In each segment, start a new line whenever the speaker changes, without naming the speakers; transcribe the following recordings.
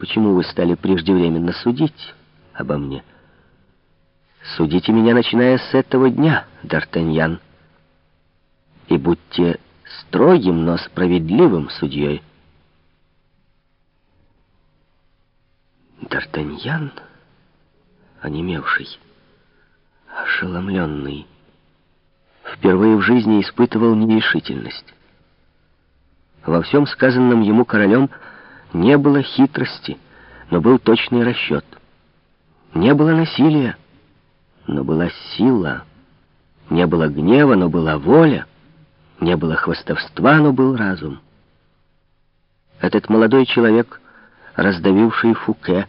почему вы стали преждевременно судить обо мне. Судите меня, начиная с этого дня, Д'Артаньян, и будьте строгим, но справедливым судьей. Д'Артаньян, онемевший, ошеломленный, впервые в жизни испытывал нерешительность. Во всем сказанном ему королем не было хитрости, но был точный расчет. Не было насилия, но была сила. Не было гнева, но была воля. Не было хвастовства, но был разум. Этот молодой человек, раздавивший Фуке,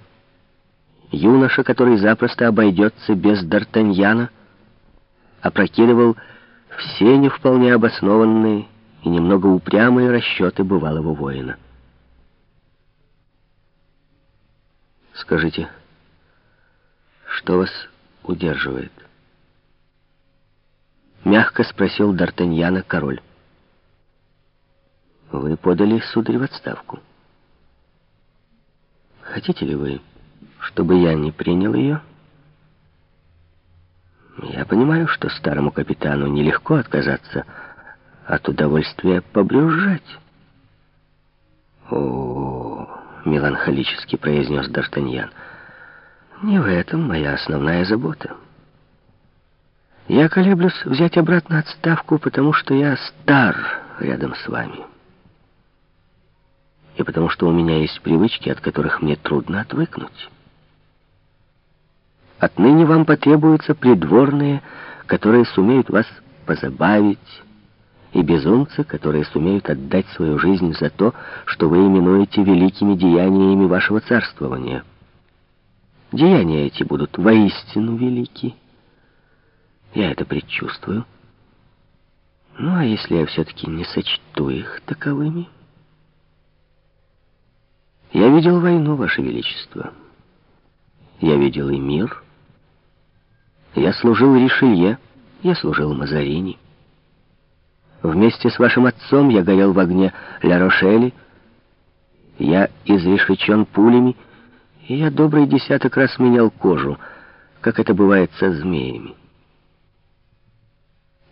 юноша, который запросто обойдется без Д'Артаньяна, опрокидывал все не вполне обоснованные и немного упрямые расчеты бывалого воина. Скажите, что вас удерживает? Мягко спросил Д'Артаньяна король. Вы подали, сударь, в отставку. Хотите ли вы, чтобы я не принял ее? Я понимаю, что старому капитану нелегко отказаться от удовольствия побрюзжать. О, меланхолически произнес Д'Артаньян. Не в этом моя основная забота. Я колеблюсь взять обратно отставку, потому что я стар рядом с вами. И потому что у меня есть привычки, от которых мне трудно отвыкнуть. Отныне вам потребуются придворные, которые сумеют вас позабавить, и безумцы, которые сумеют отдать свою жизнь за то, что вы именуете великими деяниями вашего царствования. Деяния эти будут воистину велики. Я это предчувствую. Ну, а если я все-таки не сочту их таковыми? Я видел войну, Ваше Величество. Я видел и мир. Я служил Ришелье, я служил Мазарини. Вместе с вашим отцом я горел в огне Ля-Рошели. Я изрешечен пулями, и я добрый десяток раз менял кожу, как это бывает со змеями.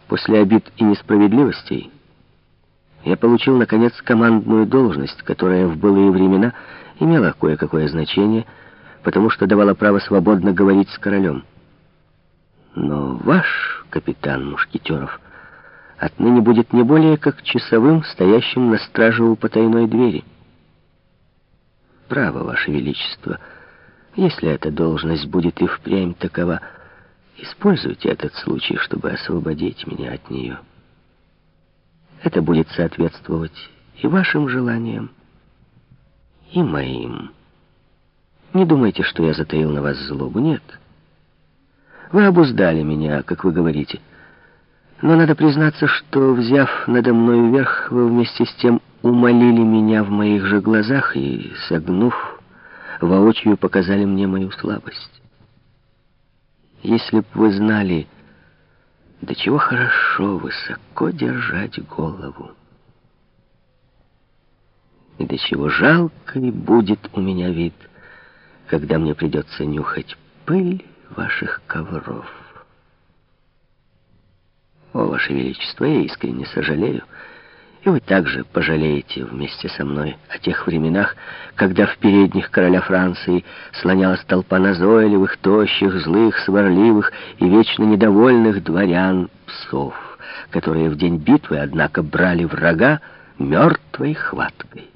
После обид и несправедливостей я получил, наконец, командную должность, которая в былые времена имела кое-какое значение, потому что давала право свободно говорить с королем. Но ваш капитан Мушкетеров — отныне будет не более как часовым, стоящим на страже у потайной двери. Право, Ваше Величество, если эта должность будет и впрямь такова, используйте этот случай, чтобы освободить меня от нее. Это будет соответствовать и вашим желаниям, и моим. Не думайте, что я затаил на вас злобу. Нет. Вы обуздали меня, как вы говорите, — но надо признаться, что, взяв надо мной верх, вы вместе с тем умолили меня в моих же глазах и, согнув, воочию показали мне мою слабость. Если б вы знали, до чего хорошо высоко держать голову, и до чего жалкой будет у меня вид, когда мне придется нюхать пыль ваших ковров. О, Ваше Величество, я искренне сожалею, и вы также пожалеете вместе со мной о тех временах, когда в передних короля Франции слонялась толпа назойливых, тощих, злых, сварливых и вечно недовольных дворян-псов, которые в день битвы, однако, брали врага мертвой хваткой.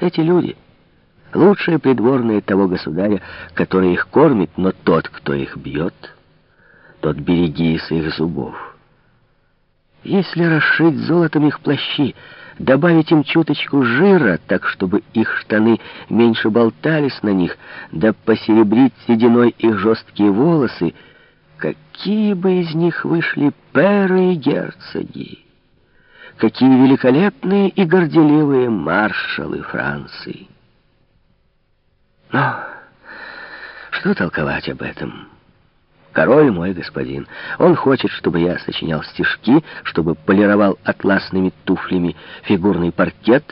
Эти люди — лучшие придворные того государя, который их кормит, но тот, кто их бьет, тот берегись их зубов. Если расшить золотом их плащи, добавить им чуточку жира, так чтобы их штаны меньше болтались на них, да посеребрить сединой их жесткие волосы, какие бы из них вышли перы и герцоги! Какие великолепные и горделивые маршалы Франции! Но что толковать об этом? Король мой господин. Он хочет, чтобы я сочинял стишки, чтобы полировал атласными туфлями фигурный паркет,